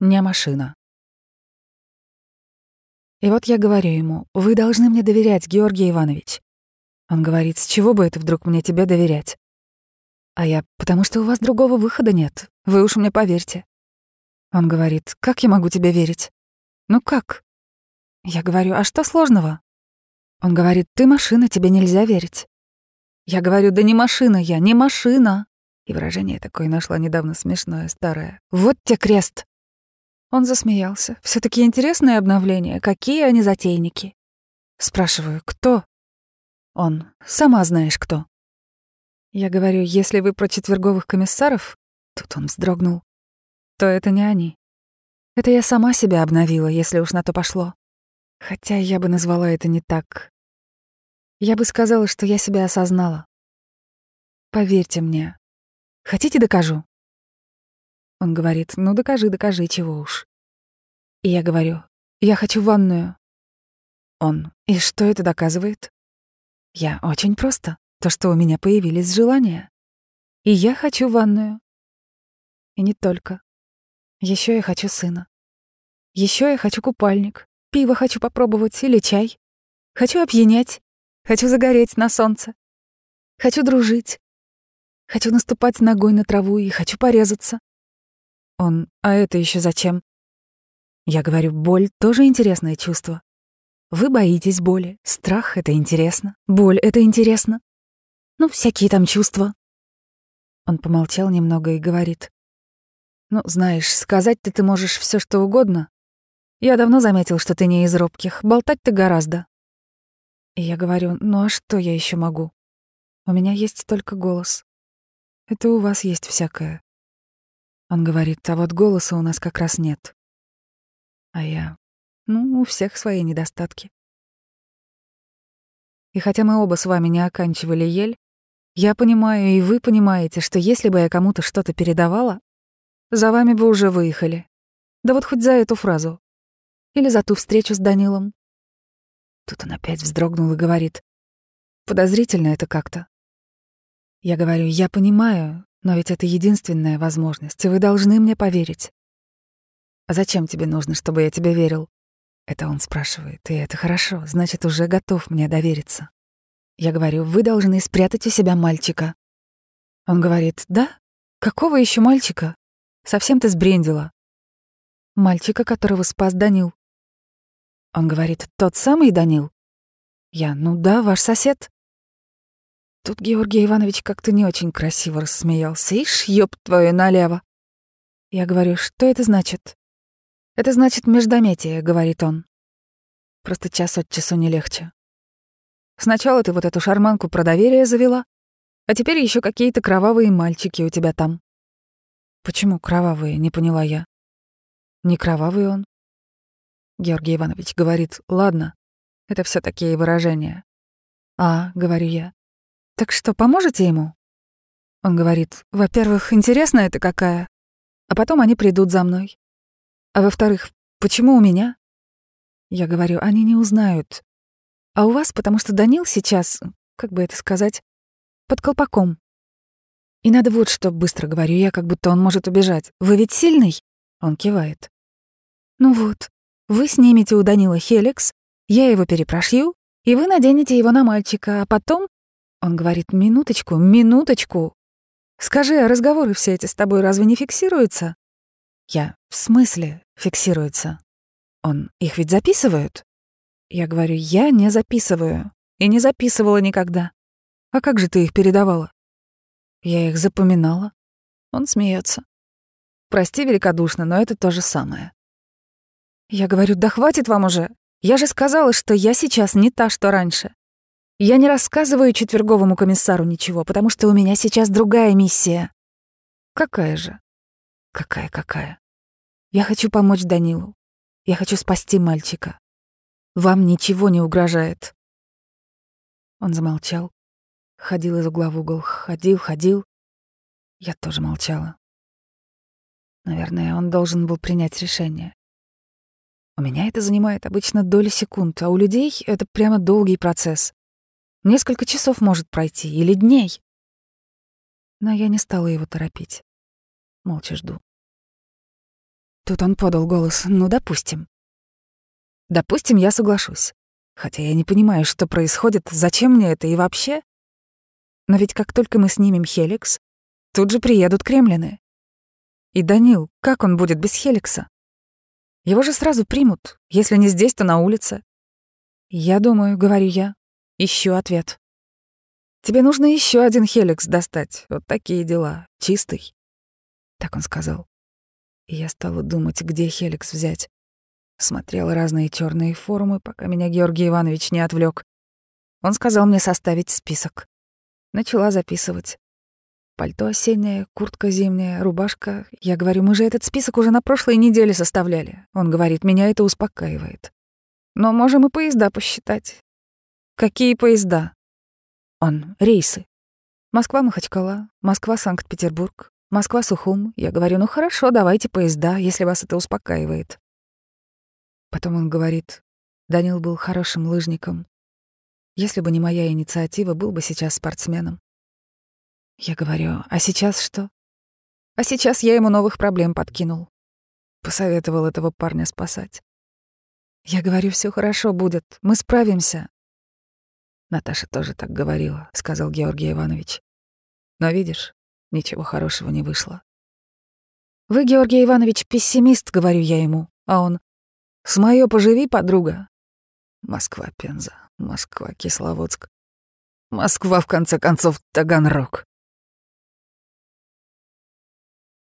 не машина. И вот я говорю ему, вы должны мне доверять, Георгий Иванович. Он говорит, с чего бы это вдруг мне тебе доверять? А я, потому что у вас другого выхода нет, вы уж мне поверьте. Он говорит, как я могу тебе верить? Ну как? Я говорю, а что сложного? Он говорит, ты машина, тебе нельзя верить. Я говорю, да не машина я, не машина. И выражение такое нашла недавно смешное, старое. Вот те крест. Он засмеялся. все таки интересное обновление. Какие они затейники? Спрашиваю, кто? Он, сама знаешь кто. Я говорю, если вы про четверговых комиссаров, тут он вздрогнул, то это не они. Это я сама себя обновила, если уж на то пошло. Хотя я бы назвала это не так. Я бы сказала, что я себя осознала. Поверьте мне. Хотите, докажу? Он говорит, ну докажи, докажи, чего уж. И я говорю, я хочу ванную. Он, и что это доказывает? Я очень просто. То, что у меня появились желания. И я хочу ванную. И не только. Еще я хочу сына. Еще я хочу купальник. Пиво хочу попробовать или чай. Хочу опьянять. Хочу загореть на солнце. Хочу дружить. Хочу наступать ногой на траву и хочу порезаться. Он, а это еще зачем? Я говорю, боль тоже интересное чувство. Вы боитесь боли. Страх — это интересно. Боль — это интересно. Ну, всякие там чувства. Он помолчал немного и говорит. Ну, знаешь, сказать-то ты можешь все что угодно. Я давно заметил, что ты не из робких. Болтать ты гораздо. И я говорю, ну а что я еще могу? У меня есть только голос. Это у вас есть всякое. Он говорит, а вот голоса у нас как раз нет. А я, ну, у всех свои недостатки. И хотя мы оба с вами не оканчивали ель, я понимаю, и вы понимаете, что если бы я кому-то что-то передавала, за вами бы уже выехали. Да вот хоть за эту фразу. Или за ту встречу с Данилом. Тут он опять вздрогнул и говорит. Подозрительно это как-то. Я говорю, я понимаю, но ведь это единственная возможность, и вы должны мне поверить. А зачем тебе нужно, чтобы я тебе верил? Это он спрашивает, и это хорошо, значит, уже готов мне довериться. Я говорю, вы должны спрятать у себя мальчика. Он говорит, да? Какого еще мальчика? Совсем ты сбрендила. Мальчика, которого спас Данил. Он говорит, тот самый Данил? Я, ну да, ваш сосед. Тут Георгий Иванович как-то не очень красиво рассмеялся. Ишь, ёб твою налево. Я говорю, что это значит? Это значит междометие, говорит он. Просто час от часу не легче. Сначала ты вот эту шарманку про доверие завела, а теперь еще какие-то кровавые мальчики у тебя там. Почему кровавые, не поняла я. Не кровавый он. Георгий Иванович говорит, ладно, это все такие выражения. А, говорю я. Так что, поможете ему? Он говорит, во-первых, интересно это какая, а потом они придут за мной. А во-вторых, почему у меня? Я говорю, они не узнают. А у вас, потому что Данил сейчас, как бы это сказать, под колпаком. И надо вот что быстро говорю я, как будто он может убежать. Вы ведь сильный? Он кивает. Ну вот, вы снимете у Данила Хеликс, я его перепрошью, и вы наденете его на мальчика, а потом... Он говорит, минуточку, минуточку. Скажи, а разговоры все эти с тобой разве не фиксируются? Я, в смысле фиксируются? Он, их ведь записывают? Я говорю, я не записываю. И не записывала никогда. А как же ты их передавала? Я их запоминала. Он смеется. Прости великодушно, но это то же самое. Я говорю, да хватит вам уже. Я же сказала, что я сейчас не та, что раньше. Я не рассказываю четверговому комиссару ничего, потому что у меня сейчас другая миссия. Какая же? Какая-какая? Я хочу помочь Данилу. Я хочу спасти мальчика. Вам ничего не угрожает. Он замолчал, Ходил из угла в угол, ходил, ходил. Я тоже молчала. Наверное, он должен был принять решение. У меня это занимает обычно доли секунд, а у людей это прямо долгий процесс. Несколько часов может пройти, или дней. Но я не стала его торопить. Молча жду. Тут он подал голос. Ну, допустим. Допустим, я соглашусь. Хотя я не понимаю, что происходит, зачем мне это и вообще. Но ведь как только мы снимем Хеликс, тут же приедут кремлины. И Данил, как он будет без Хеликса? Его же сразу примут, если не здесь, то на улице. Я думаю, говорю я, ищу ответ. Тебе нужно еще один Хеликс достать. Вот такие дела. Чистый. Так он сказал. И я стала думать, где Хеликс взять. Смотрела разные черные форумы, пока меня Георгий Иванович не отвлек. Он сказал мне составить список. Начала записывать. Пальто осеннее, куртка зимняя, рубашка. Я говорю, мы же этот список уже на прошлой неделе составляли. Он говорит, меня это успокаивает. Но можем и поезда посчитать. Какие поезда? Он, рейсы. Москва-Махачкала, Москва-Санкт-Петербург, Москва-Сухум. Я говорю, ну хорошо, давайте поезда, если вас это успокаивает. Потом он говорит, Данил был хорошим лыжником. Если бы не моя инициатива, был бы сейчас спортсменом. Я говорю, а сейчас что? А сейчас я ему новых проблем подкинул. Посоветовал этого парня спасать. Я говорю, все хорошо будет, мы справимся. Наташа тоже так говорила, сказал Георгий Иванович. Но видишь, ничего хорошего не вышло. Вы, Георгий Иванович, пессимист, говорю я ему, а он с моё поживи, подруга. Москва, Пенза, Москва, Кисловодск. Москва, в конце концов, Таганрог.